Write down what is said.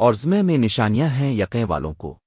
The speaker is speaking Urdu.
اور زمے میں نشانیاں ہیں یقیں والوں کو۔